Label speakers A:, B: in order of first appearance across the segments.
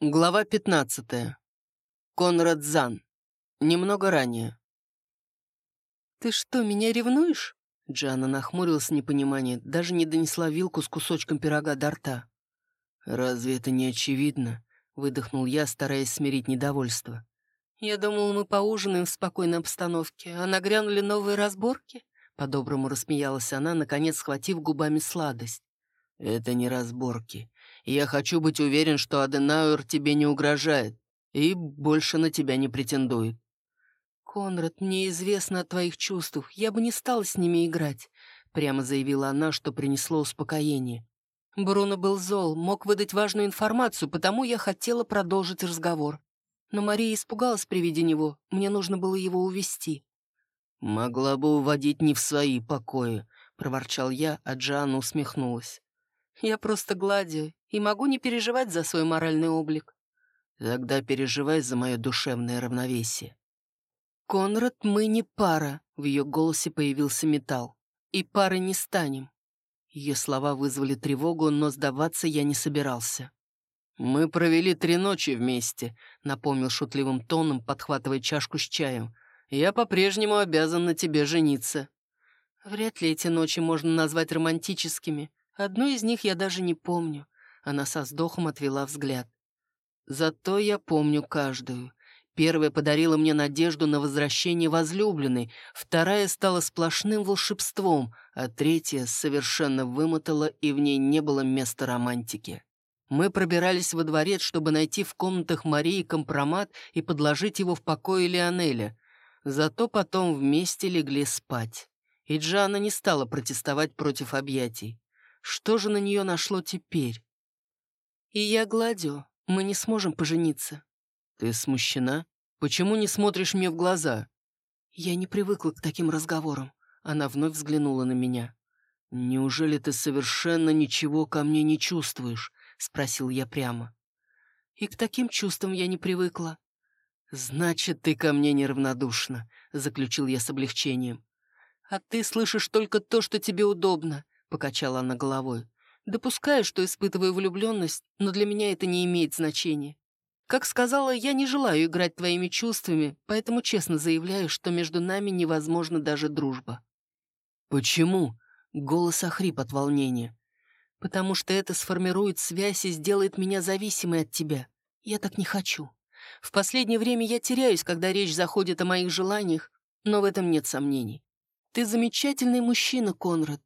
A: Глава 15. Конрад Зан. Немного ранее.
B: «Ты что, меня ревнуешь?» Джана нахмурилась в непонимании, даже не донесла вилку с кусочком пирога до рта.
A: «Разве это не очевидно?» — выдохнул я, стараясь смирить недовольство.
B: «Я думал, мы поужинаем в спокойной обстановке, а нагрянули новые разборки?» По-доброму рассмеялась она, наконец схватив губами сладость.
A: «Это не разборки. Я хочу быть уверен, что Аденауэр тебе не угрожает и больше на тебя не претендует».
B: «Конрад, мне известно о твоих чувствах. Я бы не стала с ними играть», — прямо заявила она, что принесло успокоение. Бруно был зол, мог выдать важную информацию, потому я хотела продолжить разговор. Но Мария испугалась при виде него, мне нужно было его увести.
A: «Могла бы уводить не в свои покои», — проворчал я, а Джоанна усмехнулась.
B: Я просто гладию и могу не переживать за свой моральный облик.
A: Тогда переживай за мое душевное равновесие.
B: «Конрад, мы не пара», — в ее голосе появился металл. «И пары не станем». Ее слова вызвали тревогу, но сдаваться я не собирался.
A: «Мы провели три ночи вместе», — напомнил шутливым тоном, подхватывая чашку с чаем. «Я по-прежнему обязан на тебе жениться».
B: Вряд ли эти ночи можно назвать романтическими. Одну из них я даже не помню. Она со вздохом отвела взгляд. Зато я помню каждую. Первая подарила мне надежду на возвращение возлюбленной, вторая стала сплошным волшебством, а третья совершенно вымотала, и в ней не было места романтики. Мы пробирались во дворец, чтобы найти в комнатах Марии компромат и подложить его в покое Лионеля. Зато потом вместе легли спать. И Джана не стала протестовать против объятий. Что же на нее нашло теперь? И я гладю. Мы не сможем пожениться.
A: Ты смущена? Почему не смотришь мне в глаза?
B: Я не привыкла к таким разговорам. Она вновь взглянула на меня.
A: «Неужели ты совершенно ничего ко мне не чувствуешь?» — спросил я прямо.
B: «И к таким чувствам я не привыкла».
A: «Значит, ты ко мне неравнодушна», — заключил я с облегчением.
B: «А ты слышишь только то, что тебе удобно. — покачала она головой. «Допускаю, что испытываю влюбленность, но для меня это не имеет значения. Как сказала, я не желаю играть твоими чувствами, поэтому честно заявляю, что между нами невозможна даже дружба».
A: «Почему?» — голос охрип от волнения.
B: «Потому что это сформирует связь и сделает меня зависимой от тебя. Я так не хочу. В последнее время я теряюсь, когда речь заходит о моих желаниях, но в этом нет сомнений. Ты замечательный мужчина, Конрад.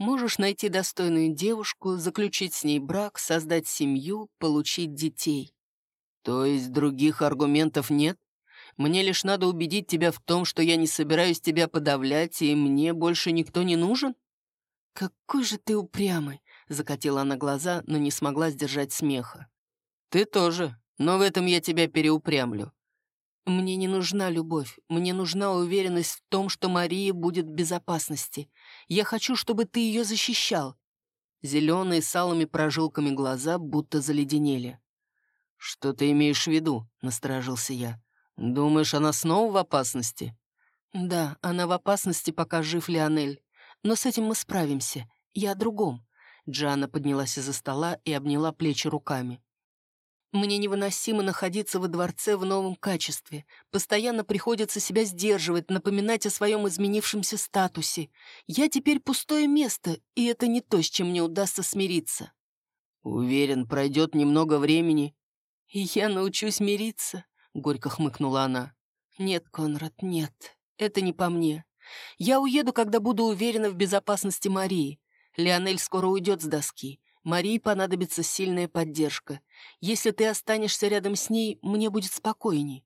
B: Можешь найти достойную девушку, заключить с ней брак, создать семью, получить детей.
A: То есть других аргументов нет? Мне лишь надо убедить тебя в том, что я не собираюсь тебя подавлять, и мне больше никто не нужен?
B: Какой же ты упрямый, закатила она глаза, но не смогла сдержать смеха.
A: Ты тоже, но в этом я тебя переупрямлю.
B: Мне не нужна любовь, мне нужна уверенность в том, что Мария будет в безопасности. Я хочу, чтобы ты ее защищал». Зеленые с алыми прожилками глаза будто заледенели.
A: «Что ты имеешь в виду?» — насторожился я. «Думаешь, она снова в опасности?»
B: «Да, она в опасности, пока жив Леонель. Но с этим мы справимся. Я о другом». Джана поднялась из-за стола и обняла плечи руками. Мне невыносимо находиться во дворце в новом качестве. Постоянно приходится себя сдерживать, напоминать о своем изменившемся статусе. Я теперь пустое место, и это не то, с чем мне удастся смириться.
A: Уверен, пройдет немного времени.
B: И я научусь мириться, — горько хмыкнула она. Нет, Конрад, нет, это не по мне. Я уеду, когда буду уверена в безопасности Марии. Леонель скоро уйдет с доски. Марии понадобится сильная поддержка. Если ты останешься рядом с ней, мне будет спокойней».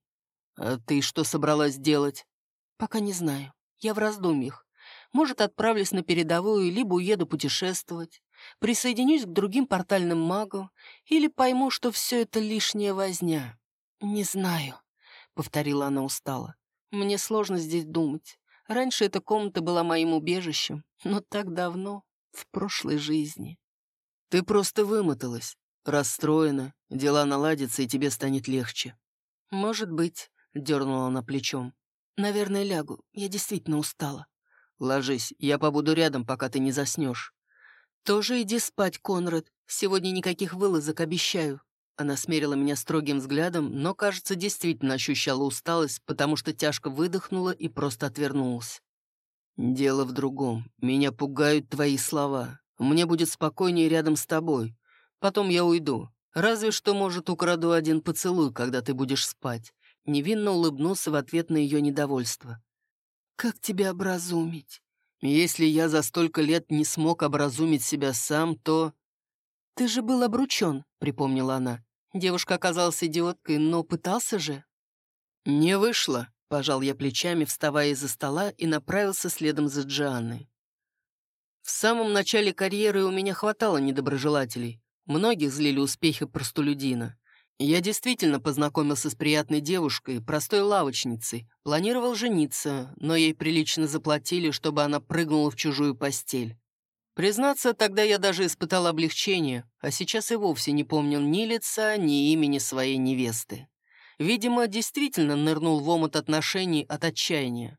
A: «А ты что собралась делать?»
B: «Пока не знаю. Я в раздумьях. Может, отправлюсь на передовую, либо уеду путешествовать. Присоединюсь к другим портальным магам, или пойму, что все это лишняя возня. Не знаю», — повторила она устало. «Мне сложно здесь думать. Раньше эта комната была моим убежищем, но так давно, в прошлой жизни».
A: Ты просто вымоталась, расстроена, дела наладятся, и тебе станет легче.
B: Может быть, дернула она плечом. Наверное, лягу. Я действительно устала.
A: Ложись, я побуду рядом, пока ты не заснешь.
B: Тоже иди спать, Конрад. Сегодня никаких вылазок, обещаю. Она смерила меня строгим взглядом, но, кажется, действительно ощущала усталость, потому что тяжко выдохнула и просто отвернулась. «Дело в другом. Меня пугают твои слова. Мне будет спокойнее рядом с тобой. Потом я уйду. Разве что, может, украду один поцелуй, когда ты будешь спать». Невинно улыбнулся в ответ на ее недовольство. «Как тебя образумить?» «Если я за столько лет не смог образумить себя сам, то...» «Ты же был обручен», — припомнила она. Девушка оказалась идиоткой, но пытался же. «Не вышло», — пожал я плечами, вставая из-за стола и направился следом за Джианной. В самом начале карьеры у меня хватало недоброжелателей. Многих злили успехи простолюдина. Я действительно познакомился с приятной девушкой, простой лавочницей, планировал жениться, но ей прилично заплатили, чтобы она прыгнула в чужую постель. Признаться, тогда я даже испытал облегчение, а сейчас и вовсе не помнил ни лица, ни имени своей невесты. Видимо, действительно нырнул в омут отношений от отчаяния.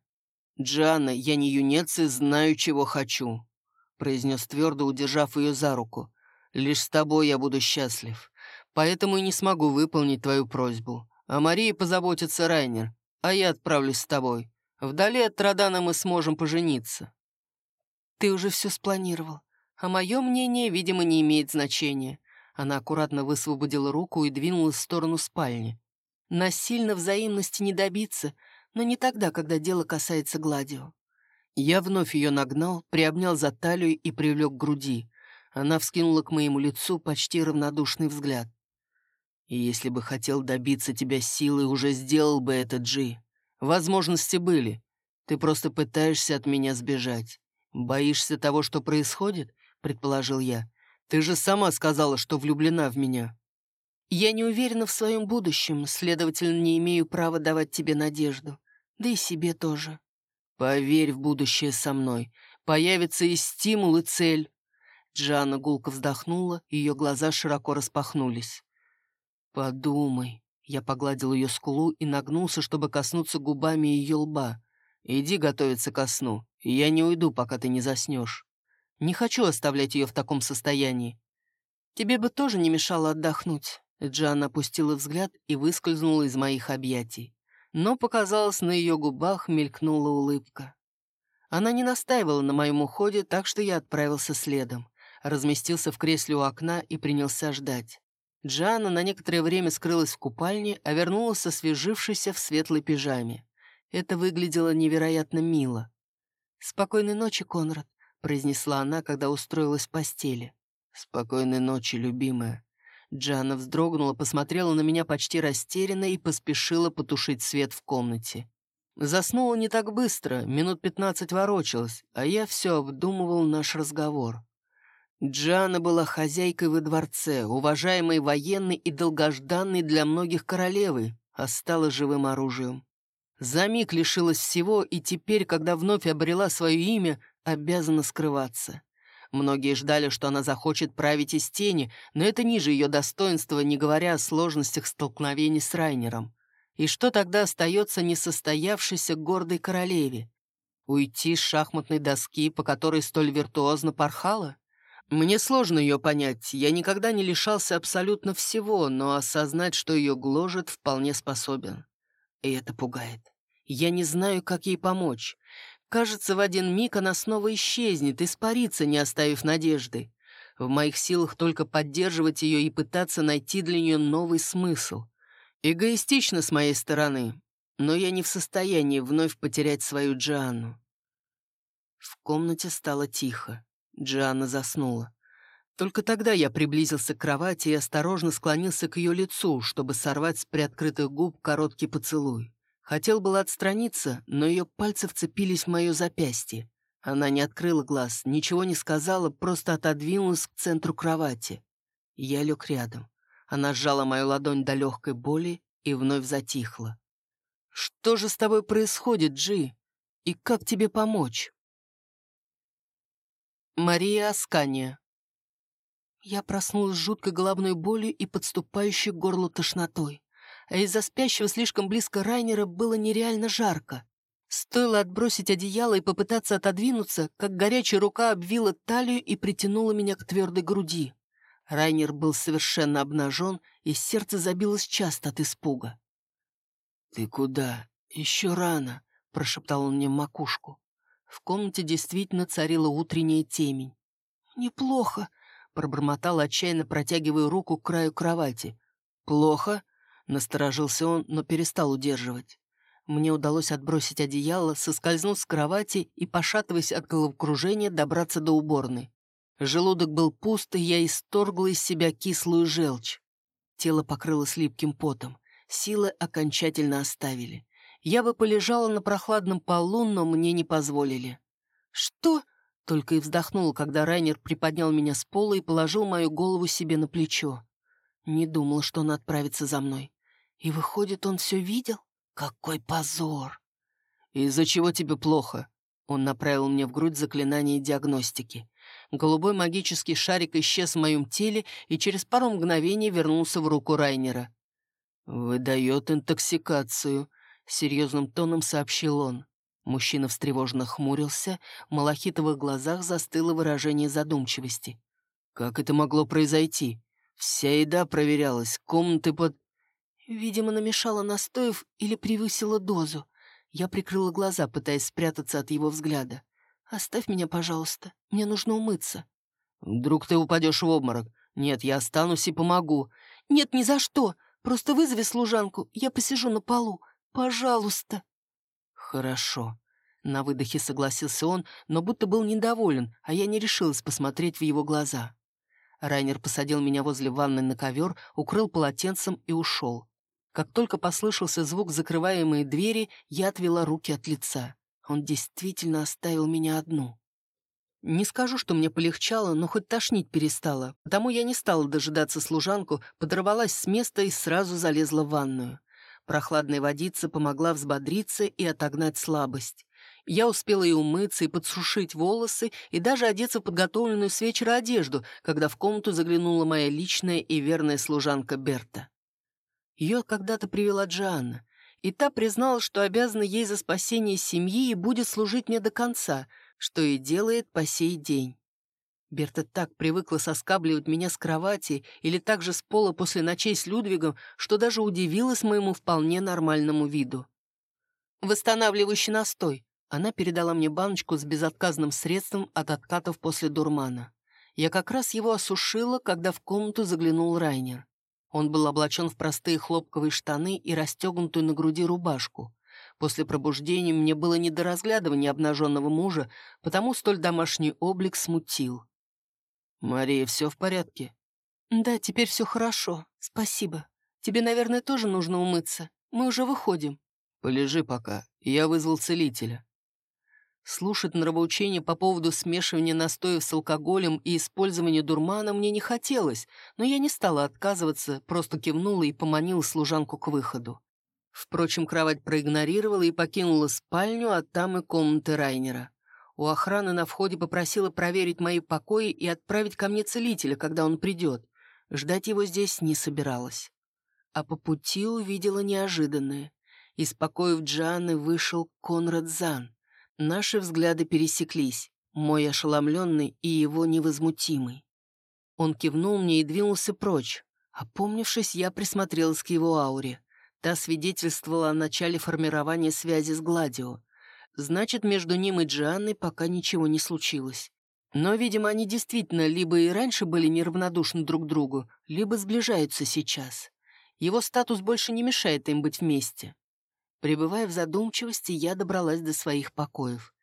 B: «Джанна, я не юнец и знаю, чего хочу», — произнес твердо, удержав ее за руку. «Лишь с тобой я буду счастлив. Поэтому и не смогу выполнить твою просьбу. О Марии позаботится Райнер, а я отправлюсь с тобой. Вдали от Традана мы сможем пожениться». «Ты уже все спланировал, а мое мнение, видимо, не имеет значения». Она аккуратно высвободила руку и двинулась в сторону спальни. «Насильно взаимности не добиться, но не тогда, когда дело касается Гладио». Я вновь ее нагнал, приобнял за талию и привлек к груди. Она вскинула к моему лицу почти равнодушный взгляд. Если бы хотел добиться тебя силой, уже сделал бы это, Джи. Возможности были. Ты просто пытаешься от меня сбежать. Боишься того, что происходит? Предположил я. Ты же сама сказала, что влюблена в меня. Я не уверена в своем будущем, следовательно, не имею права давать тебе надежду. Да и себе тоже. Поверь в будущее со мной. Появится и стимул, и цель. Джанна гулко вздохнула, ее глаза широко распахнулись. «Подумай». Я погладил ее скулу и нагнулся, чтобы коснуться губами ее лба. «Иди готовиться ко сну, я не уйду, пока ты не заснешь. Не хочу оставлять ее в таком состоянии». «Тебе бы тоже не мешало отдохнуть». Джан опустила взгляд и выскользнула из моих объятий. Но показалось, на ее губах мелькнула улыбка. Она не настаивала на моем уходе, так что я отправился следом. Разместился в кресле у окна и принялся ждать. Джана на некоторое время скрылась в купальне, а вернулась освежившейся в светлой пижаме. Это выглядело невероятно мило. «Спокойной ночи, Конрад», — произнесла она, когда устроилась в постели. «Спокойной ночи, любимая». Джана вздрогнула, посмотрела на меня почти растерянно и поспешила потушить свет в комнате. Заснула не так быстро, минут пятнадцать ворочалась, а я все обдумывал наш разговор. Джана была хозяйкой во дворце, уважаемой военной и долгожданной для многих королевой, а стала живым оружием. За миг лишилась всего, и теперь, когда вновь обрела свое имя, обязана скрываться. Многие ждали, что она захочет править из тени, но это ниже ее достоинства, не говоря о сложностях столкновений с Райнером. И что тогда остается несостоявшейся гордой королеве? Уйти с шахматной доски, по которой столь виртуозно порхала? Мне сложно ее понять, я никогда не лишался абсолютно всего, но осознать, что ее гложет, вполне способен. И это пугает. Я не знаю, как ей помочь. Кажется, в один миг она снова исчезнет, испарится, не оставив надежды. В моих силах только поддерживать ее и пытаться найти для нее новый смысл. Эгоистично с моей стороны, но я не в состоянии вновь потерять свою Джианну. В комнате стало тихо. Джианна заснула. Только тогда я приблизился к кровати и осторожно склонился к ее лицу, чтобы сорвать с приоткрытых губ короткий поцелуй. Хотел было отстраниться, но ее пальцы вцепились в мое запястье. Она не открыла глаз, ничего не сказала, просто отодвинулась к центру кровати. Я лег рядом. Она сжала мою ладонь до легкой боли и вновь затихла. «Что же с тобой происходит, Джи? И как тебе помочь?» Мария Аскания. Я проснулась с жуткой головной болью и подступающей к горлу тошнотой. А из-за спящего слишком близко Райнера было нереально жарко. Стоило отбросить одеяло и попытаться отодвинуться, как горячая рука обвила талию и притянула меня к твердой груди. Райнер был совершенно обнажен, и сердце забилось часто от испуга.
A: «Ты куда? Еще рано», — прошептал он мне макушку.
B: В комнате действительно царила утренняя темень.
A: «Неплохо», — пробормотал, отчаянно протягивая руку к краю кровати. «Плохо?» — насторожился он, но перестал удерживать.
B: Мне удалось отбросить одеяло, соскользнуть с кровати и, пошатываясь от головокружения, добраться до уборной. Желудок был пуст, и я исторгла из себя кислую желчь. Тело покрылось липким потом. Силы окончательно оставили. Я бы полежала на прохладном полу, но мне не позволили. «Что?» — только и вздохнула, когда Райнер приподнял меня с пола и положил мою голову себе на плечо. Не думал, что он отправится за мной. И выходит, он все видел? Какой позор!
A: «Из-за чего тебе плохо?»
B: Он направил мне в грудь заклинание диагностики. Голубой магический шарик исчез в моем теле и через пару мгновений вернулся в руку Райнера.
A: «Выдает интоксикацию», — серьезным тоном сообщил он.
B: Мужчина встревоженно хмурился, в малахитовых глазах застыло выражение задумчивости.
A: «Как это могло произойти? Вся еда проверялась, комнаты под...»
B: Видимо, намешала настоев или превысила дозу. Я прикрыла глаза, пытаясь спрятаться от его взгляда. «Оставь меня, пожалуйста. Мне нужно умыться».
A: «Вдруг ты упадешь в обморок? Нет, я останусь и помогу».
B: «Нет, ни за что. Просто вызови служанку, я посижу на полу. Пожалуйста».
A: «Хорошо».
B: На выдохе согласился он, но будто был недоволен, а я не решилась посмотреть в его глаза. Райнер посадил меня возле ванны на ковер, укрыл полотенцем и ушел. Как только послышался звук закрываемой двери, я отвела руки от лица. Он действительно оставил меня одну. Не скажу, что мне полегчало, но хоть тошнить перестало, потому я не стала дожидаться служанку, подорвалась с места и сразу залезла в ванную. Прохладная водица помогла взбодриться и отогнать слабость. Я успела и умыться, и подсушить волосы, и даже одеться в подготовленную с вечера одежду, когда в комнату заглянула моя личная и верная служанка Берта. Ее когда-то привела Джоанна, и та признала, что обязана ей за спасение семьи и будет служить мне до конца — что и делает по сей день. Берта так привыкла соскабливать меня с кровати или также с пола после ночей с Людвигом, что даже удивилась моему вполне нормальному виду. «Восстанавливающий настой». Она передала мне баночку с безотказным средством от откатов после дурмана. Я как раз его осушила, когда в комнату заглянул Райнер. Он был облачен в простые хлопковые штаны и расстегнутую на груди рубашку. После пробуждения мне было не до разглядывания обнаженного мужа, потому столь домашний облик смутил.
A: «Мария, все в порядке?»
B: «Да, теперь все хорошо. Спасибо. Тебе, наверное, тоже нужно умыться. Мы уже выходим».
A: «Полежи пока. Я вызвал целителя».
B: Слушать нравоучения по поводу смешивания настоев с алкоголем и использования дурмана мне не хотелось, но я не стала отказываться, просто кивнула и поманила служанку к выходу. Впрочем, кровать проигнорировала и покинула спальню, а там и комнаты Райнера. У охраны на входе попросила проверить мои покои и отправить ко мне целителя, когда он придет. Ждать его здесь не собиралась. А по пути увидела неожиданное. Из покоев Джаны вышел Конрад Зан. Наши взгляды пересеклись, мой ошеломленный и его невозмутимый. Он кивнул мне и двинулся прочь. Опомнившись, я присмотрелась к его ауре. Та свидетельствовала о начале формирования связи с Гладио. Значит, между ним и Джианной пока ничего не случилось. Но, видимо, они действительно либо и раньше были неравнодушны друг другу, либо сближаются сейчас. Его статус больше не мешает им быть вместе. Пребывая в задумчивости, я добралась до своих покоев.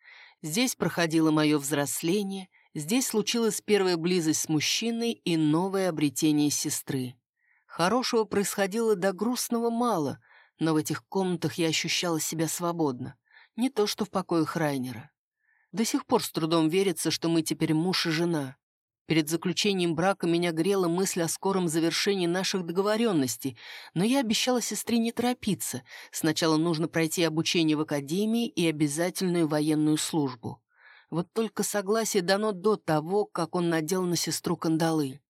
B: Здесь проходило мое взросление, здесь случилась первая близость с мужчиной и новое обретение сестры. Хорошего происходило до грустного мало, но в этих комнатах я ощущала себя свободно. Не то, что в покоях Райнера. До сих пор с трудом верится, что мы теперь муж и жена. Перед заключением брака меня грела мысль о скором завершении наших договоренностей, но я обещала сестре не торопиться. Сначала нужно пройти обучение в академии и обязательную военную службу. Вот только согласие дано до того, как он надел на сестру кандалы.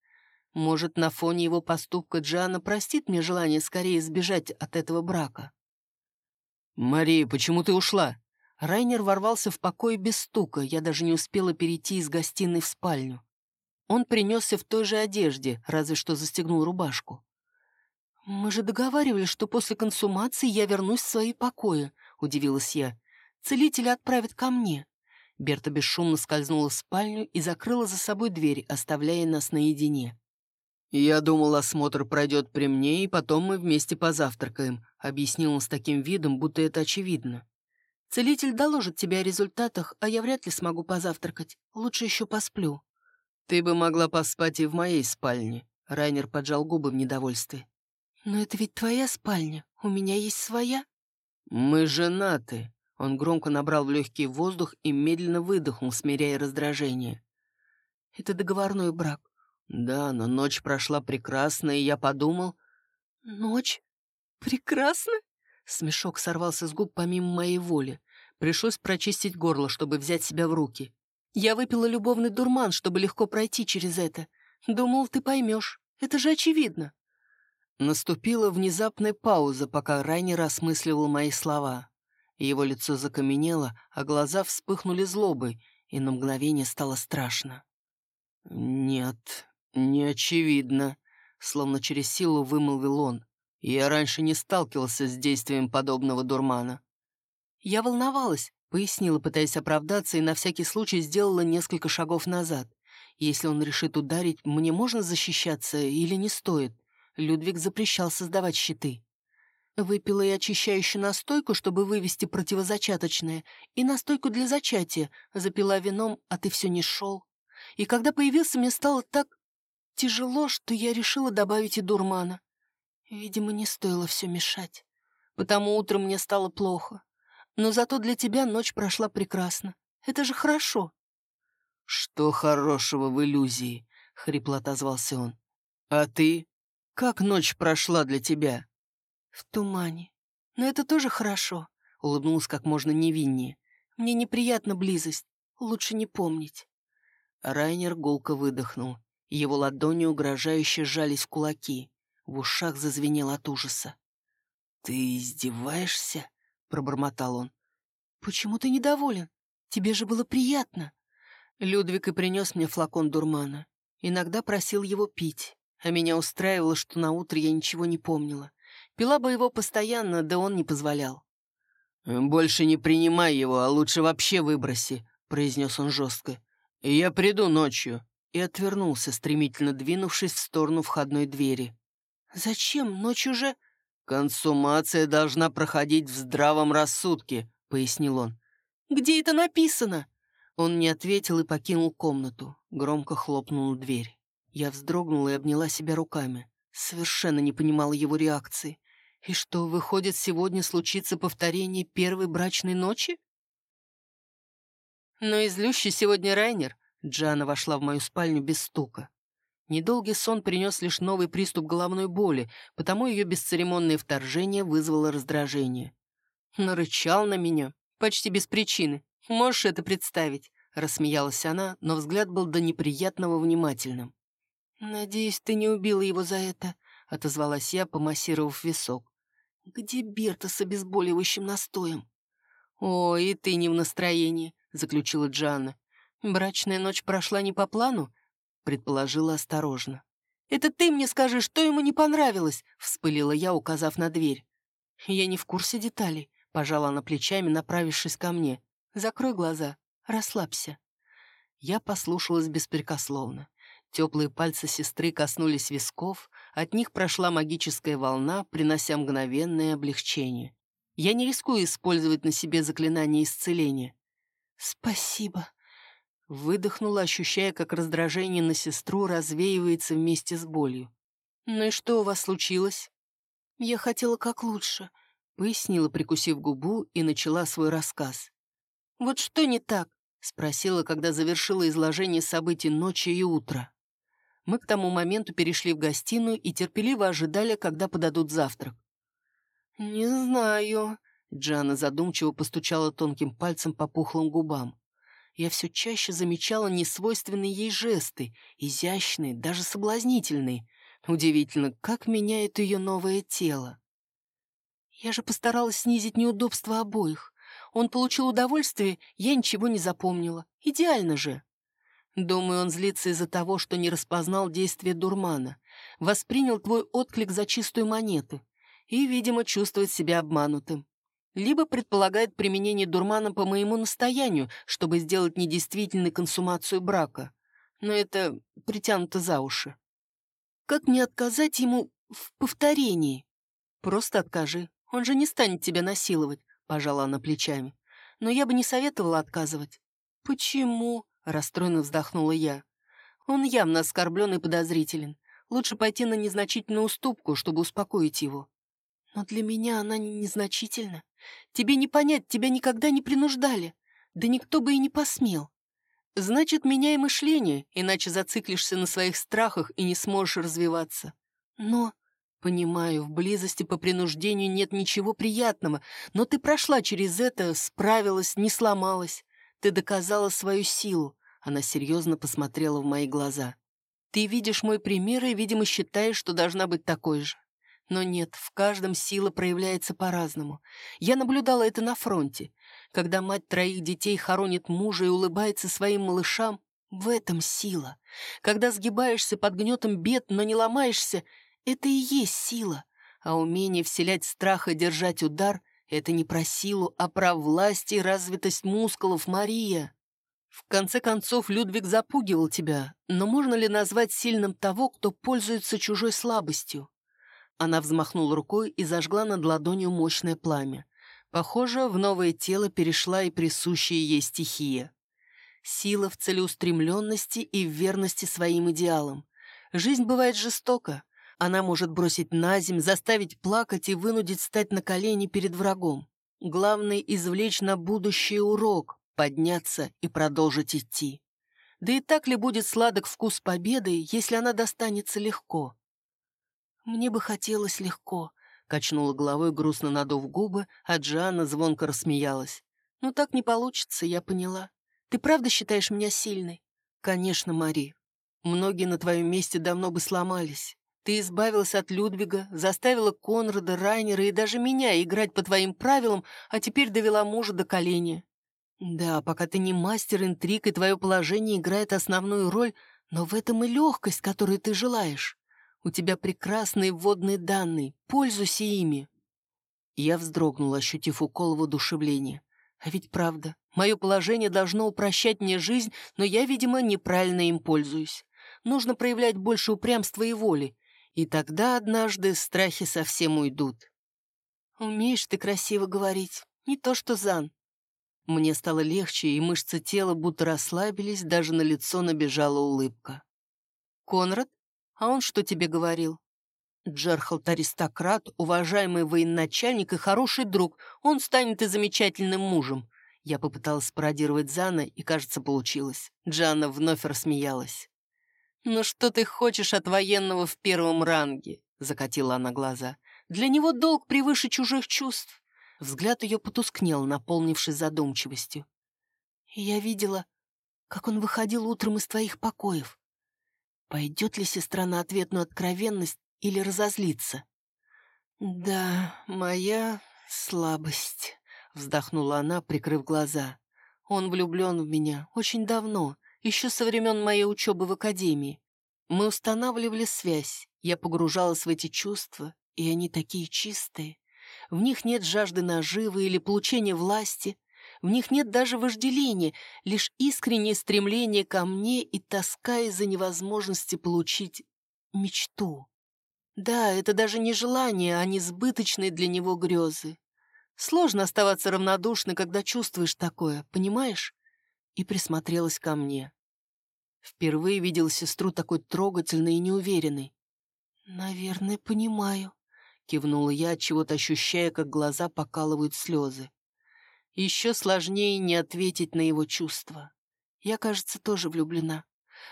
B: Может, на фоне его поступка Джана простит мне желание скорее сбежать от этого брака?
A: «Мария, почему ты ушла?»
B: Райнер ворвался в покой без стука, я даже не успела перейти из гостиной в спальню. Он принесся в той же одежде, разве что застегнул рубашку. «Мы же договаривались, что после консумации я вернусь в свои покои», — удивилась я. «Целитель отправит ко мне». Берта бесшумно скользнула в спальню и закрыла за собой дверь, оставляя нас наедине.
A: «Я думал, осмотр пройдет при мне, и потом мы вместе позавтракаем», — объяснил он с таким видом, будто это очевидно.
B: «Целитель доложит тебе о результатах, а я вряд ли смогу позавтракать. Лучше еще посплю».
A: «Ты бы могла поспать и в моей спальне», — Райнер поджал губы в недовольстве.
B: «Но это ведь твоя спальня, у меня есть своя».
A: «Мы женаты», он громко набрал в легкий воздух и медленно выдохнул, смиряя раздражение.
B: «Это договорной брак».
A: «Да, но ночь прошла прекрасно, и я подумал...»
B: «Ночь? Прекрасно?» Смешок сорвался с губ помимо моей воли. Пришлось прочистить горло, чтобы взять себя в руки. Я выпила любовный дурман, чтобы легко пройти через это. Думал, ты поймешь. Это же очевидно.
A: Наступила внезапная пауза, пока Райнер осмысливал мои слова. Его лицо закаменело, а глаза вспыхнули злобой, и на мгновение стало страшно. «Нет, не очевидно», — словно через силу вымолвил он. «Я раньше не сталкивался с действием подобного дурмана».
B: «Я волновалась», — пояснила, пытаясь оправдаться, и на всякий случай сделала несколько шагов назад. «Если он решит ударить, мне можно защищаться или не стоит?» Людвиг запрещал создавать щиты. Выпила и очищающую настойку, чтобы вывести противозачаточное, и настойку для зачатия. Запила вином, а ты все не шел. И когда появился, мне стало так тяжело, что я решила добавить и дурмана. Видимо, не стоило все мешать. Потому утром мне стало плохо. Но зато для тебя ночь прошла прекрасно. Это же хорошо.
A: «Что хорошего в иллюзии?» — хрипло отозвался он. «А ты? Как ночь прошла для тебя?»
B: «В тумане. Но это тоже хорошо», — улыбнулась как можно невиннее. «Мне неприятна близость. Лучше не помнить».
A: Райнер гулко выдохнул. Его ладони угрожающе сжались в кулаки. В ушах зазвенел от ужаса. «Ты издеваешься?» — пробормотал он.
B: «Почему ты недоволен? Тебе же было приятно». Людвиг и принес мне флакон дурмана. Иногда просил его пить, а меня устраивало, что на утро я ничего не помнила. Пила бы его постоянно, да он не позволял.
A: «Больше не принимай его, а лучше вообще выброси», — произнес он жестко. «Я приду ночью», и отвернулся, стремительно двинувшись в сторону входной двери.
B: «Зачем? Ночь уже...»
A: «Консумация должна проходить в здравом рассудке», — пояснил он.
B: «Где это написано?» Он не ответил и покинул комнату. Громко хлопнула дверь. Я вздрогнула и обняла себя руками. Совершенно не понимала его реакции. И что, выходит, сегодня случится повторение первой брачной ночи? Но излющий сегодня Райнер, Джана вошла в мою спальню без стука. Недолгий сон принес лишь новый приступ головной боли, потому ее бесцеремонное вторжение вызвало раздражение. Нарычал на меня, почти без причины. Можешь это представить? Рассмеялась она, но взгляд был до неприятного внимательным. «Надеюсь, ты не убила его за это», — отозвалась я, помассировав висок. «Где Берта с обезболивающим настоем?» «О, и ты не в настроении», — заключила Джанна. «Брачная ночь прошла не по плану?» — предположила осторожно. «Это ты мне скажи, что ему не понравилось?» — вспылила я, указав на дверь. «Я не в курсе деталей», — пожала она плечами, направившись ко мне. «Закрой глаза, расслабься». Я послушалась беспрекословно. Теплые пальцы сестры коснулись висков, от них прошла магическая волна, принося мгновенное облегчение. Я не рискую использовать на себе заклинание исцеления. «Спасибо», — выдохнула, ощущая, как раздражение на сестру развеивается вместе с болью. «Ну и что у вас случилось?» «Я хотела как лучше», — пояснила, прикусив губу, и начала свой рассказ. «Вот что не так?» — спросила, когда завершила изложение событий ночи и утра. Мы к тому моменту перешли в гостиную и терпеливо ожидали, когда подадут завтрак. «Не знаю», — Джана задумчиво постучала тонким пальцем по пухлым губам. Я все чаще замечала несвойственные ей жесты, изящные, даже соблазнительные. Удивительно, как меняет ее новое тело. Я же постаралась снизить неудобства обоих. Он получил удовольствие, я ничего не запомнила. Идеально же.
A: Думаю, он злится из-за того, что не распознал действие дурмана, воспринял твой отклик за чистую монету и, видимо, чувствует себя обманутым. Либо предполагает применение дурмана по моему настоянию, чтобы сделать недействительной консумацию брака. Но это притянуто за уши. Как мне отказать ему в повторении? Просто откажи. Он же не станет тебя насиловать, пожала она плечами. Но я бы не советовала отказывать. Почему? Расстроенно вздохнула я. Он явно оскорблен и подозрителен. Лучше пойти на незначительную уступку, чтобы успокоить его. Но для меня она не незначительна. Тебе не понять, тебя никогда не принуждали. Да никто бы и не посмел. Значит, меняй мышление, иначе зациклишься на своих страхах и не сможешь развиваться. Но, понимаю, в близости по принуждению нет ничего приятного, но ты прошла через это, справилась, не сломалась. Ты доказала свою силу. Она серьезно посмотрела в мои глаза. Ты видишь мой пример и, видимо, считаешь, что должна быть такой же. Но нет, в каждом сила проявляется по-разному. Я наблюдала это на фронте. Когда мать троих детей хоронит мужа и улыбается своим малышам, в этом сила. Когда сгибаешься под гнетом бед, но не ломаешься, это и есть сила. А умение вселять страх и держать удар — это не про силу, а про власть и развитость мускулов, Мария. В конце концов, Людвиг запугивал тебя, но можно ли назвать сильным того, кто пользуется чужой слабостью? Она взмахнула рукой и зажгла над ладонью мощное пламя. Похоже, в новое тело перешла и присущая ей стихия. Сила в целеустремленности и в верности своим идеалам. Жизнь бывает жестока, она может бросить на земь, заставить плакать и вынудить стать на колени перед врагом. Главное — извлечь на будущее урок, подняться и продолжить идти. Да и так ли будет сладок вкус победы, если она достанется легко? «Мне бы хотелось легко», — качнула головой, грустно надув губы, а Джианна звонко рассмеялась. «Ну так не получится, я поняла. Ты правда считаешь меня сильной?» «Конечно, Мари. Многие на твоем месте давно бы сломались. Ты избавилась от Людвига, заставила Конрада, Райнера и даже меня играть по твоим правилам, а теперь довела мужа до коления. Да, пока ты не мастер интриг, и твое положение играет основную роль, но в этом и легкость, которую ты желаешь. У тебя прекрасные вводные данные, пользуйся ими. Я вздрогнула, ощутив укол воодушевления. А ведь правда, мое положение должно упрощать мне жизнь, но я, видимо, неправильно им пользуюсь. Нужно проявлять больше упрямства и воли, и тогда однажды страхи совсем уйдут. Умеешь ты красиво говорить, не то что Зан. Мне стало легче, и мышцы тела будто расслабились, даже на лицо набежала улыбка. «Конрад? А он что тебе говорил?» Джерхалд аристократ, уважаемый военачальник и хороший друг. Он станет и замечательным мужем. Я попыталась спародировать Зана, и, кажется, получилось. Джанна вновь рассмеялась. «Ну что ты хочешь от военного в первом ранге?» — закатила она глаза. «Для него долг превыше чужих чувств». Взгляд ее потускнел, наполнившись задумчивостью. «Я видела, как он выходил утром из твоих покоев. Пойдет ли сестра на ответную откровенность или разозлится?» «Да, моя слабость», — вздохнула она, прикрыв глаза. «Он влюблен в меня очень давно, еще со времен моей учебы в академии. Мы устанавливали связь, я погружалась в эти чувства, и они такие чистые. В них нет жажды наживы или получения власти, в них нет даже вожделения, лишь искреннее стремление ко мне и тоска из-за невозможности получить мечту. Да, это даже не желание, а несбыточные для него грезы. Сложно оставаться равнодушной, когда чувствуешь такое, понимаешь? и присмотрелась ко мне. Впервые видел сестру такой трогательной и неуверенной. «Наверное, понимаю», — кивнула я, от чего-то ощущая, как глаза покалывают слезы. Еще сложнее не ответить на его чувства. Я, кажется, тоже влюблена.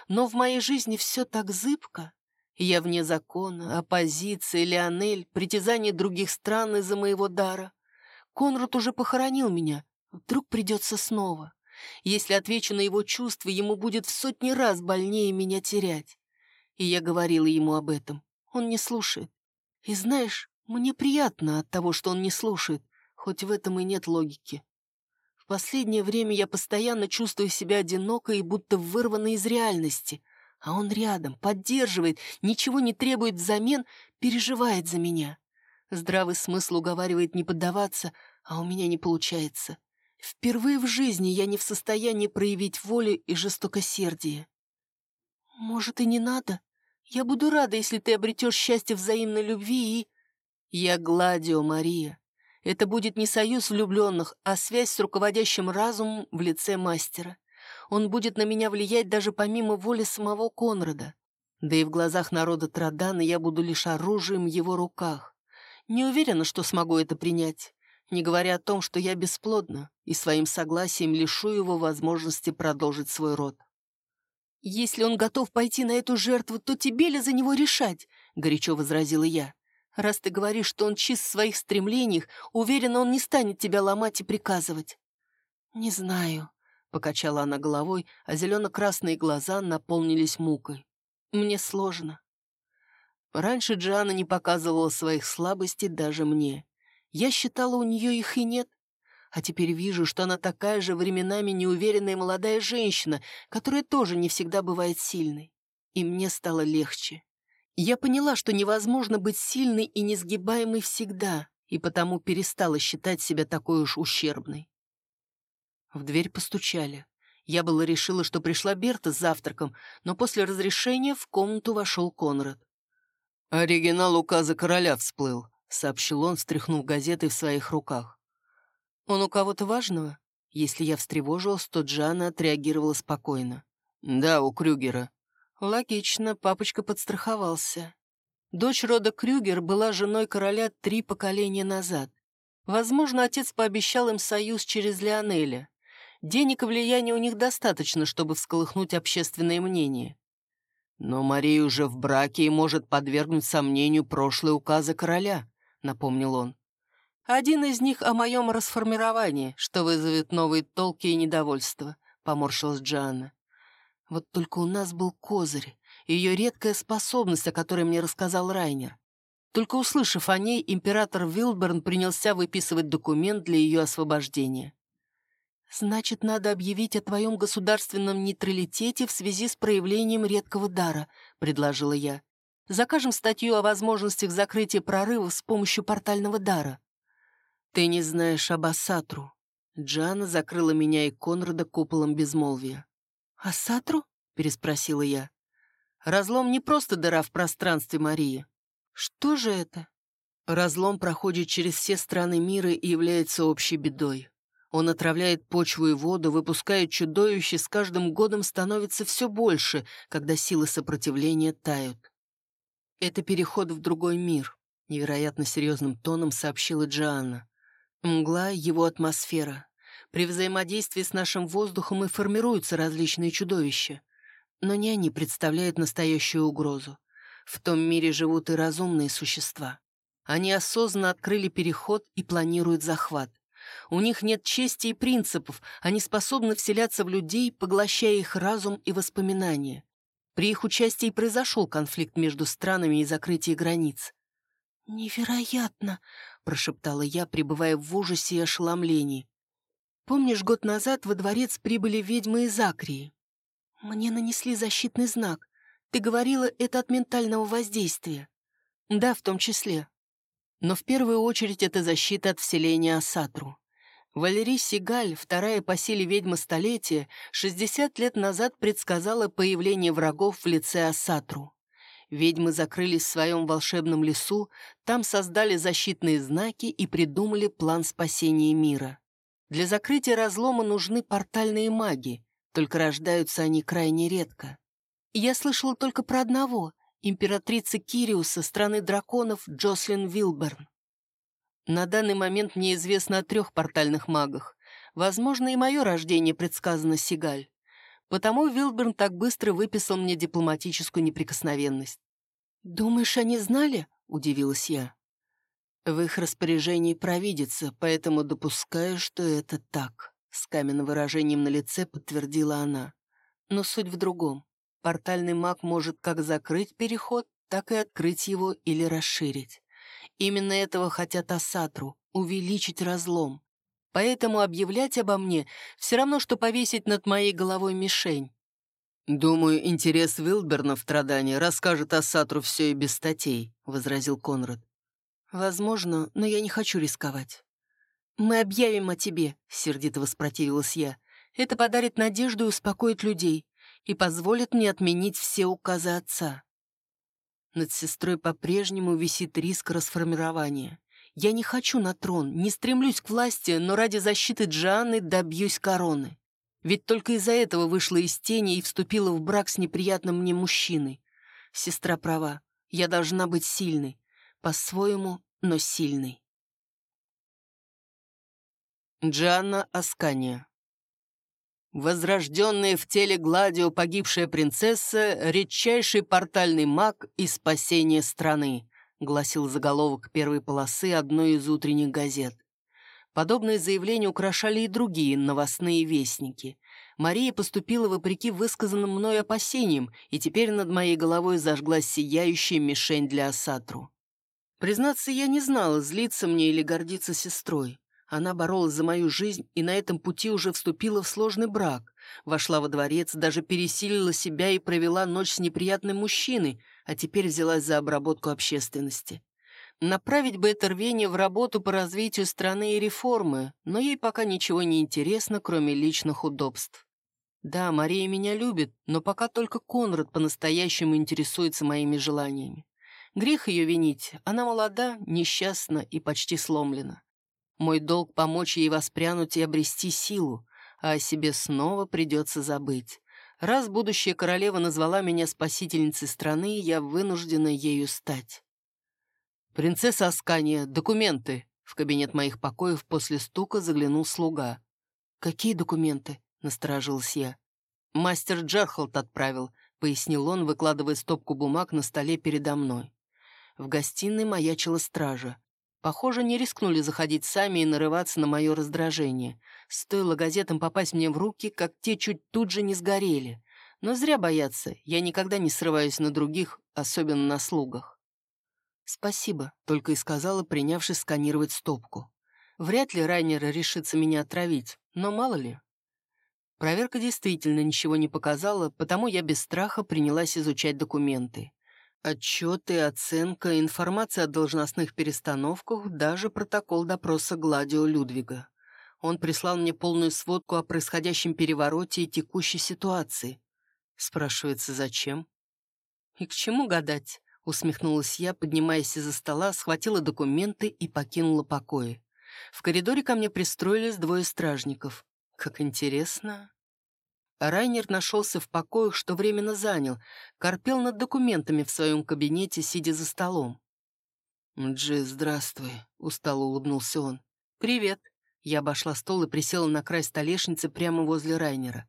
A: Но в моей жизни все так зыбко. Я вне закона, оппозиция, Леонель, притязание других стран из-за моего дара. Конрад уже похоронил меня. Вдруг придется снова. Если отвечу на его чувства, ему будет в сотни раз больнее меня терять. И я говорила ему об этом. Он не слушает. И знаешь, мне приятно от того, что он не слушает, хоть в этом и нет логики. Последнее время я постоянно чувствую себя одинокой и будто вырванной из реальности. А он рядом, поддерживает, ничего не требует взамен, переживает за меня. Здравый смысл уговаривает не поддаваться, а у меня не получается. Впервые в жизни я не в состоянии проявить волю и жестокосердие. Может, и не надо? Я буду рада, если ты обретешь счастье взаимной любви и... Я Гладио, Мария. Это будет не союз влюбленных, а связь с руководящим разумом в лице мастера. Он будет на меня влиять даже помимо воли самого Конрада. Да и в глазах народа Традана я буду лишь оружием в его руках. Не уверена, что смогу это принять не говоря о том, что я бесплодна и своим согласием лишу его возможности продолжить свой род. «Если он готов пойти на эту жертву, то тебе ли за него решать?» — горячо возразила я. «Раз ты говоришь, что он чист в своих стремлениях, уверена, он не станет тебя ломать и приказывать». «Не знаю», — покачала она головой, а зелено-красные глаза наполнились мукой. «Мне сложно». Раньше Джиана не показывала своих слабостей даже мне. Я считала, у нее их и нет. А теперь вижу, что она такая же временами неуверенная молодая женщина, которая тоже не всегда бывает сильной. И мне стало легче. Я поняла, что невозможно быть сильной и несгибаемой всегда, и потому перестала считать себя такой уж ущербной. В дверь постучали. Я было решила, что пришла Берта с завтраком, но после разрешения в комнату вошел Конрад.
B: «Оригинал указа короля всплыл», — сообщил он, встряхнув газеты в своих руках.
A: «Он у кого-то важного?» Если я встревожилась, то Джана отреагировала спокойно.
B: «Да, у Крюгера».
A: «Логично, папочка подстраховался. Дочь рода Крюгер была женой короля три поколения назад. Возможно, отец пообещал им союз через Леонеля. Денег и влияния у них достаточно, чтобы всколыхнуть общественное мнение.
B: Но Мария уже в браке и может подвергнуть сомнению прошлые указы короля. — напомнил он.
A: «Один из них о моем расформировании, что вызовет новые толки и недовольство», — поморщилась Джанна. «Вот только у нас был козырь, ее редкая способность, о которой мне рассказал Райнер. Только услышав о ней, император Вилберн принялся выписывать документ для ее освобождения. «Значит, надо объявить о твоем государственном нейтралитете в связи с проявлением редкого дара», — предложила я. Закажем статью о возможностях закрытия прорывов с помощью портального дара. Ты не знаешь об Асатру. Джана закрыла меня и Конрада куполом безмолвия. «Асатру?» — переспросила я. «Разлом не просто дыра в пространстве Марии. Что же это?» Разлом проходит через все страны мира и является общей бедой. Он отравляет почву и воду, выпускает чудовище, с каждым годом становится все больше, когда силы сопротивления тают. «Это переход в другой мир», — невероятно серьезным тоном сообщила Джоанна. «Мгла — его атмосфера. При взаимодействии с нашим воздухом и формируются различные чудовища. Но не они представляют настоящую угрозу. В том мире живут и разумные существа. Они осознанно открыли переход и планируют захват. У них нет чести и принципов, они способны вселяться в людей, поглощая их разум и воспоминания. При их участии произошел конфликт между странами и закрытие границ. «Невероятно!» — прошептала я, пребывая в ужасе и ошеломлении. «Помнишь, год назад во дворец прибыли ведьмы из Акрии? Мне нанесли защитный знак. Ты говорила, это от ментального воздействия. Да, в том числе. Но в первую очередь это защита от вселения Асатру. Валерий Сигаль, вторая по силе ведьма столетия, 60 лет назад предсказала появление врагов в лице Асатру. Ведьмы закрылись в своем волшебном лесу, там создали защитные знаки и придумали план спасения мира. Для закрытия разлома нужны портальные маги, только рождаются они крайне редко. Я слышала только про одного — императрицы Кириуса, страны драконов Джослин Вилберн. На данный момент мне известно о трех портальных магах. Возможно, и мое рождение предсказано Сигаль. Потому Вилберн так быстро выписал мне дипломатическую неприкосновенность. «Думаешь, они знали?» — удивилась я. «В их распоряжении провидится, поэтому допускаю, что это так», — с каменным выражением на лице подтвердила она. «Но суть в другом. Портальный маг может как закрыть переход, так и открыть его или расширить. Именно этого хотят Асатру — увеличить разлом.
B: Поэтому объявлять обо мне все равно, что повесить над моей головой мишень.
A: «Думаю, интерес Вилберна в страдании расскажет о Сатру все и без статей», — возразил Конрад.
B: «Возможно, но я не хочу рисковать». «Мы объявим о тебе», — сердито воспротивилась я. «Это подарит надежду и успокоит людей, и позволит мне отменить все указы отца». Над сестрой по-прежнему висит риск расформирования. Я не хочу на трон, не стремлюсь к власти, но ради защиты Джанны добьюсь короны. Ведь только из-за этого вышла из тени и вступила в брак с неприятным мне мужчиной. Сестра права, я должна быть сильной. По-своему, но сильной.
A: Джанна Аскания Возрожденная в теле Гладио погибшая принцесса — редчайший портальный маг и спасение страны, гласил заголовок первой полосы одной из утренних газет. Подобные заявления украшали и другие новостные вестники. Мария поступила вопреки высказанным мной опасениям, и теперь над моей головой зажглась сияющая мишень для Асатру. Признаться, я не знала, злиться мне или гордиться сестрой. Она боролась за мою жизнь и на этом пути уже вступила в сложный брак. Вошла во дворец, даже пересилила себя и провела ночь с неприятным мужчиной, а теперь взялась за обработку общественности. Направить бы это рвение в работу по развитию страны и реформы, но ей пока ничего не интересно, кроме личных удобств. Да, Мария меня любит, но пока только Конрад по-настоящему интересуется моими желаниями. Грех ее винить, она молода, несчастна и почти сломлена. Мой долг — помочь ей воспрянуть и обрести силу, а о себе снова придется забыть. Раз будущая королева назвала меня спасительницей страны, я вынуждена ею стать. «Принцесса Аскания, документы!» В кабинет моих покоев после стука заглянул слуга.
B: «Какие документы?» — насторожилась я.
A: «Мастер Джерхолд отправил», — пояснил он, выкладывая стопку бумаг на столе передо мной.
B: В гостиной маячила стража. Похоже, не рискнули заходить сами и нарываться на мое раздражение. Стоило газетам попасть мне в руки, как те чуть тут же не сгорели. Но зря бояться, я никогда не срываюсь на других, особенно на слугах. «Спасибо», — только и сказала, принявшись сканировать стопку. Вряд ли Райнер решится меня отравить, но мало ли. Проверка действительно ничего не показала, потому я без страха принялась изучать документы. Отчеты, оценка, информация о должностных перестановках, даже протокол допроса Гладио Людвига. Он прислал мне полную сводку о происходящем перевороте и текущей ситуации. Спрашивается, зачем? «И к чему гадать?» — усмехнулась я, поднимаясь из-за стола, схватила документы и покинула покои. В коридоре ко мне пристроились двое стражников. Как интересно. Райнер нашелся в покоях, что временно занял, корпел над документами в своем кабинете, сидя за столом.
A: «Джи, здравствуй», — устало улыбнулся он.
B: «Привет». Я обошла стол и присела на край столешницы прямо возле Райнера.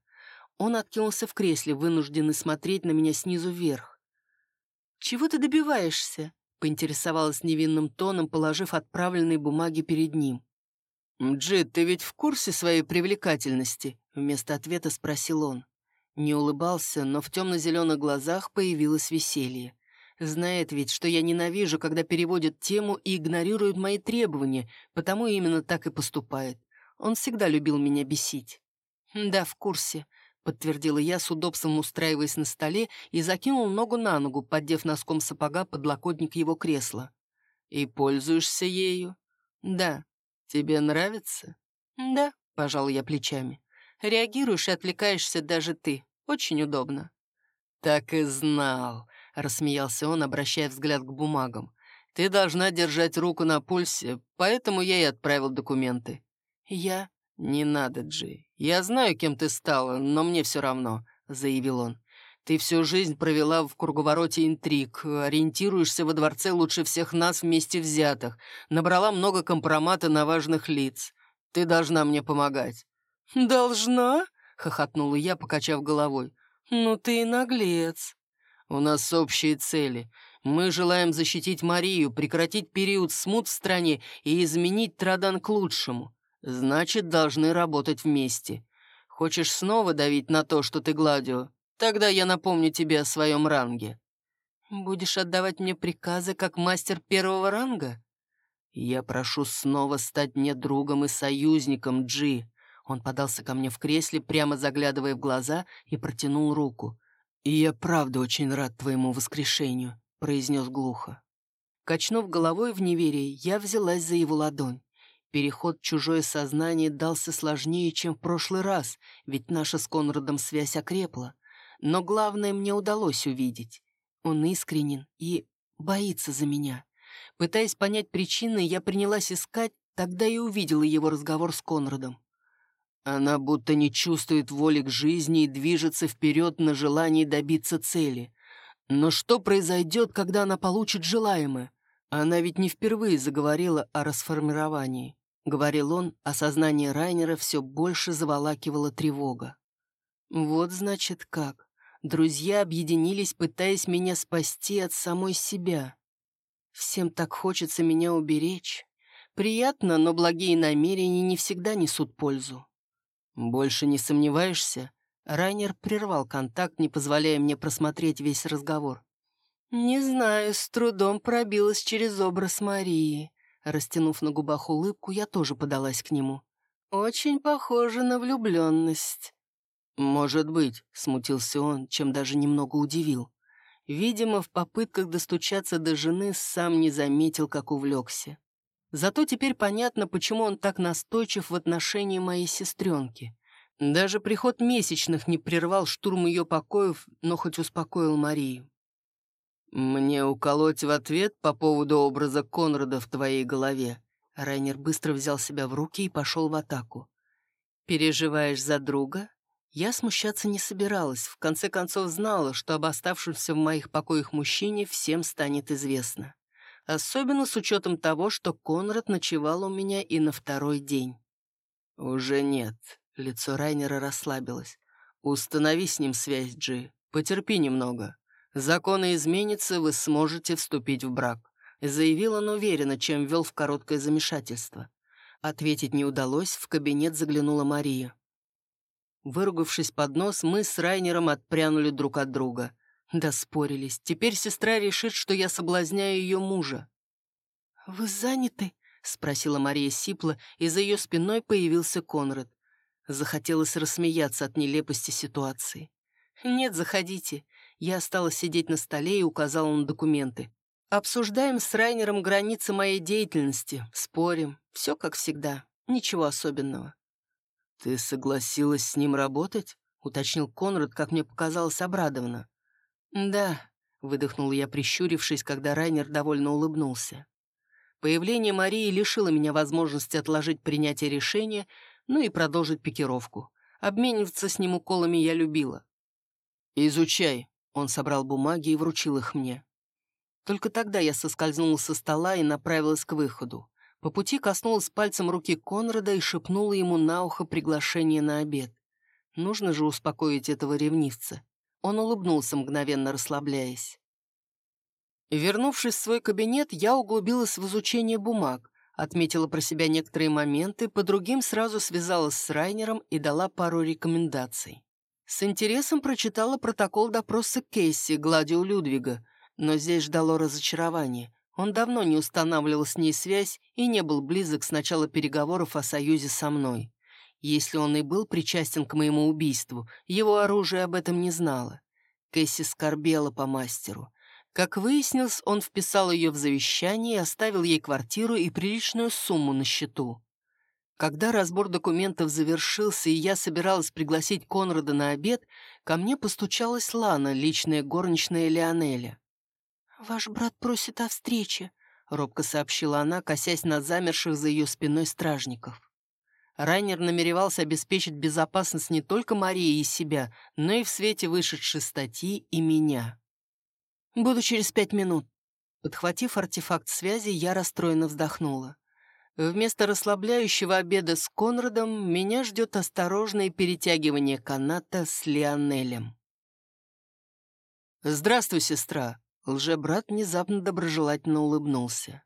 B: Он откинулся в кресле, вынужденный смотреть на меня снизу вверх. «Чего ты добиваешься?» — поинтересовалась невинным тоном, положив отправленные бумаги перед ним.
A: «Джид, ты ведь в курсе своей привлекательности?» — вместо ответа спросил он.
B: Не улыбался, но в темно-зеленых глазах появилось веселье. Знает ведь, что я ненавижу, когда переводят тему и игнорируют мои требования, потому именно так и поступает. Он всегда любил меня бесить. «Да, в курсе», — подтвердила я, с удобством устраиваясь на столе и закинул ногу на ногу, поддев носком сапога подлокотник его кресла.
A: «И пользуешься ею?»
B: «Да»,
A: «Тебе нравится?»
B: «Да», — пожал я плечами. «Реагируешь и отвлекаешься даже ты. Очень удобно».
A: «Так и знал», — рассмеялся он, обращая взгляд к бумагам. «Ты должна держать руку на пульсе, поэтому я и отправил документы».
B: «Я?»
A: «Не надо, Джи. Я знаю, кем ты стала, но мне все равно», — заявил он. Ты всю жизнь провела в круговороте интриг, ориентируешься во дворце лучше всех нас вместе взятых, набрала много компромата на важных лиц. Ты должна мне помогать».
B: «Должна?» — хохотнула я, покачав головой. «Ну ты и наглец».
A: «У нас общие цели. Мы желаем защитить Марию, прекратить период смут в стране и изменить Традан к лучшему. Значит, должны работать вместе. Хочешь снова давить на то, что ты Гладио? Тогда я напомню тебе о своем ранге».
B: «Будешь отдавать мне приказы как мастер первого ранга?»
A: «Я прошу снова стать мне другом и союзником, Джи». Он подался ко мне в кресле, прямо заглядывая в глаза, и протянул руку. «И я правда очень рад твоему воскрешению», — произнес глухо. Качнув головой в неверии, я взялась за его ладонь. Переход в чужое сознание дался сложнее, чем в прошлый раз, ведь наша с Конрадом связь окрепла. Но главное мне удалось увидеть. Он искренен и боится за меня. Пытаясь понять причины, я принялась искать, тогда и увидела его разговор с Конрадом. Она будто не чувствует воли к жизни и движется вперед на желании добиться цели. Но что произойдет, когда она получит желаемое? Она ведь не впервые заговорила о расформировании. Говорил он, а сознание Райнера все больше заволакивала тревога. Вот значит как. Друзья объединились, пытаясь меня спасти от самой себя. Всем так хочется меня уберечь. Приятно, но благие намерения не всегда несут пользу. «Больше не сомневаешься?» Райнер прервал контакт, не позволяя мне просмотреть весь разговор. «Не знаю, с трудом пробилась через образ Марии». Растянув на губах улыбку, я тоже подалась к нему. «Очень похоже на влюбленность». «Может быть», — смутился он, чем даже немного удивил. Видимо, в попытках достучаться до жены сам не заметил, как увлекся. Зато теперь понятно, почему он так настойчив в отношении моей сестренки. Даже приход месячных не прервал штурм ее покоев, но хоть успокоил Марию. «Мне уколоть в ответ по поводу образа Конрада в твоей голове?» Райнер быстро взял себя в руки и пошел в атаку. «Переживаешь за друга?» Я смущаться не собиралась, в конце концов знала, что об оставшемся в моих покоях мужчине всем станет известно. Особенно с учетом того, что Конрад ночевал у меня и на второй день. «Уже нет», — лицо Райнера расслабилось. «Установи с ним связь, Джи. Потерпи немного. Законы изменятся, вы сможете вступить в брак», — заявил он уверенно, чем ввел в короткое замешательство. Ответить не удалось, в кабинет заглянула Мария. Выругавшись под нос, мы с Райнером отпрянули друг от друга. Да спорились. Теперь сестра решит, что я соблазняю ее мужа. «Вы заняты?» — спросила Мария Сипла, и за ее спиной появился Конрад. Захотелось рассмеяться от нелепости ситуации. «Нет, заходите. Я осталась сидеть на столе и указала на документы. Обсуждаем с Райнером границы моей деятельности, спорим. Все как всегда. Ничего особенного». «Ты согласилась с ним работать?» — уточнил Конрад, как мне показалось, обрадованно. «Да», — выдохнул я, прищурившись, когда Райнер довольно улыбнулся. Появление Марии лишило меня возможности отложить принятие решения, ну и продолжить пикировку. Обмениваться с ним уколами я любила. «Изучай», он собрал бумаги и вручил их мне. Только тогда я соскользнула со стола и направилась к выходу. По пути коснулась пальцем руки Конрада и шепнула ему на ухо приглашение на обед. Нужно же успокоить этого ревнивца. Он улыбнулся, мгновенно расслабляясь. Вернувшись в свой кабинет, я углубилась в изучение бумаг, отметила про себя некоторые моменты, по другим сразу связалась с Райнером и дала пару рекомендаций. С интересом прочитала протокол допроса Кейси Гладио Людвига, но здесь ждало разочарование. Он давно не устанавливал с ней связь и не был близок с начала переговоров о союзе со мной. Если он и был причастен к моему убийству, его оружие об этом не знало. Кэсси скорбела по мастеру. Как выяснилось, он вписал ее в завещание и оставил ей квартиру и приличную сумму на счету. Когда разбор документов завершился, и я собиралась пригласить Конрада на обед, ко мне постучалась Лана, личная горничная Леонеля. «Ваш брат просит о встрече», — робко сообщила она, косясь на замерших за ее спиной стражников. Райнер намеревался обеспечить безопасность не только Марии и себя, но и в свете вышедшей статьи и меня. «Буду через пять минут». Подхватив артефакт связи, я расстроенно вздохнула. Вместо расслабляющего обеда с Конрадом меня ждет осторожное перетягивание каната с Лионелем. «Здравствуй, сестра!» Лжебрат внезапно доброжелательно улыбнулся.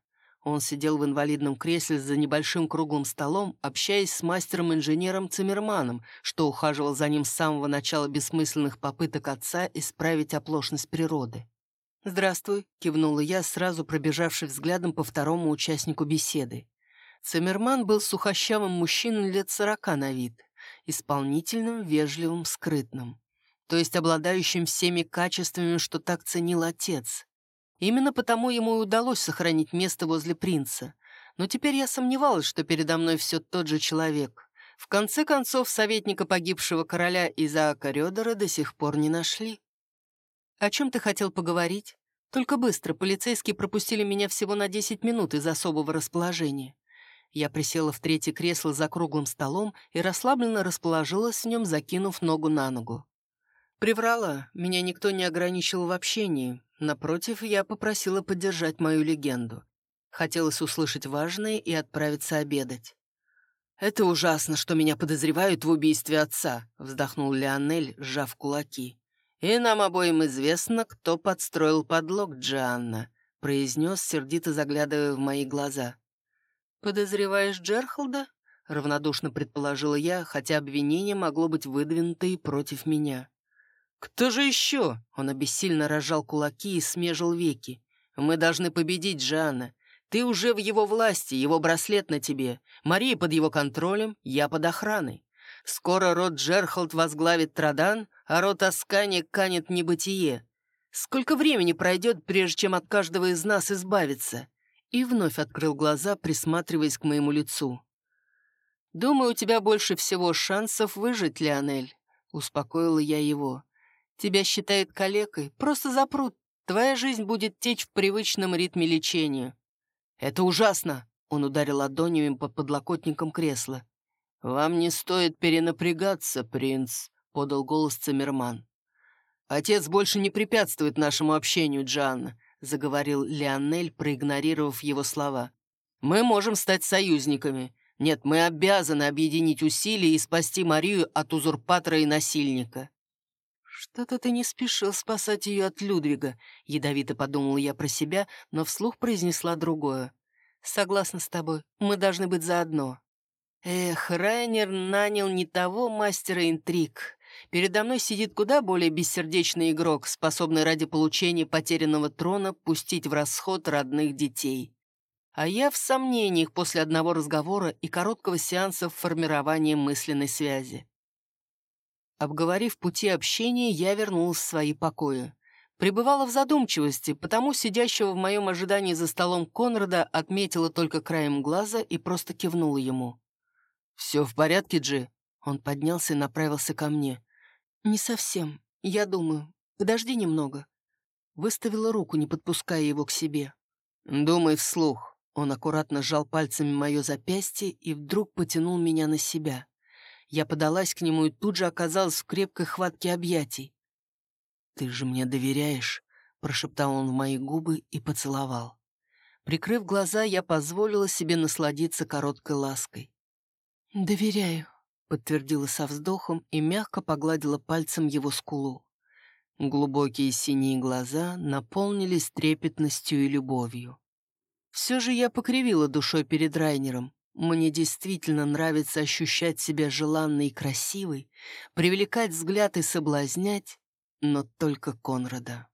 A: Он сидел в инвалидном кресле за небольшим круглым столом, общаясь с мастером-инженером Циммерманом, что ухаживал за ним с самого начала бессмысленных попыток отца исправить оплошность природы. «Здравствуй», — кивнула я, сразу пробежавший взглядом по второму участнику беседы. Циммерман был сухощавым мужчиной лет сорока на вид, исполнительным, вежливым, скрытным. То есть обладающим всеми качествами, что так ценил отец. Именно потому ему и удалось сохранить место возле принца. Но теперь я сомневалась, что передо мной все тот же человек. В конце концов, советника погибшего короля Изаака Рёдера до сих пор не нашли. «О чем ты хотел поговорить?» «Только быстро, полицейские пропустили меня всего на 10 минут из особого расположения». Я присела в третье кресло за круглым столом и расслабленно расположилась в нем, закинув ногу на ногу. Приврала, меня никто не ограничил в общении. Напротив, я попросила поддержать мою легенду. Хотелось услышать важное и отправиться обедать. «Это ужасно, что меня подозревают в убийстве отца», — вздохнул Леонель, сжав кулаки. «И нам обоим известно, кто подстроил подлог Джианна», — произнес, сердито заглядывая в мои глаза. «Подозреваешь Джерхолда?» — равнодушно предположила я, хотя обвинение могло быть выдвинуто и против меня. «Кто же еще?» — он обессильно разжал кулаки и смежил веки. «Мы должны победить Джианна. Ты уже в его власти, его браслет на тебе. Мария под его контролем, я под охраной. Скоро род Джерхолд возглавит Традан, а род Аскани канет небытие. Сколько времени пройдет, прежде чем от каждого из нас избавиться?» И вновь открыл глаза, присматриваясь к моему лицу. «Думаю, у тебя больше всего шансов выжить, Леонель», — успокоила я его. «Тебя считают калекой, просто запрут. Твоя жизнь будет течь в привычном ритме лечения». «Это ужасно!» — он ударил ладонями по подлокотникам кресла. «Вам не стоит перенапрягаться, принц», — подал голос Циммерман. «Отец больше не препятствует нашему общению, Джанна», — заговорил Леонель, проигнорировав его слова. «Мы можем стать союзниками. Нет, мы обязаны объединить усилия и спасти Марию от узурпатора и насильника». «Что-то ты не спешил спасать ее от Людвига», — ядовито подумала я про себя, но вслух произнесла другое. «Согласна с тобой, мы должны быть заодно». Эх, Райнер нанял не того мастера интриг. Передо мной сидит куда более бессердечный игрок, способный ради получения потерянного трона пустить в расход родных детей. А я в сомнениях после одного разговора и короткого сеанса формирования мысленной связи. Обговорив пути общения, я вернулась в свои покои. Пребывала в задумчивости, потому сидящего в моем ожидании за столом Конрада отметила только краем глаза и просто кивнула ему. «Все в порядке, Джи?» Он поднялся и направился ко мне. «Не совсем. Я думаю. Подожди немного». Выставила руку, не подпуская его к себе. «Думай вслух». Он аккуратно сжал пальцами мое запястье и вдруг потянул меня на себя. Я подалась к нему и тут же оказалась в крепкой хватке объятий. «Ты же мне доверяешь?» — прошептал он в мои губы и поцеловал. Прикрыв глаза, я позволила себе насладиться короткой лаской. «Доверяю», — подтвердила со вздохом и мягко погладила пальцем его скулу. Глубокие синие глаза наполнились трепетностью и любовью. Все же я покривила душой перед Райнером. Мне действительно нравится ощущать себя желанной и красивой, привлекать взгляд и соблазнять, но только Конрада.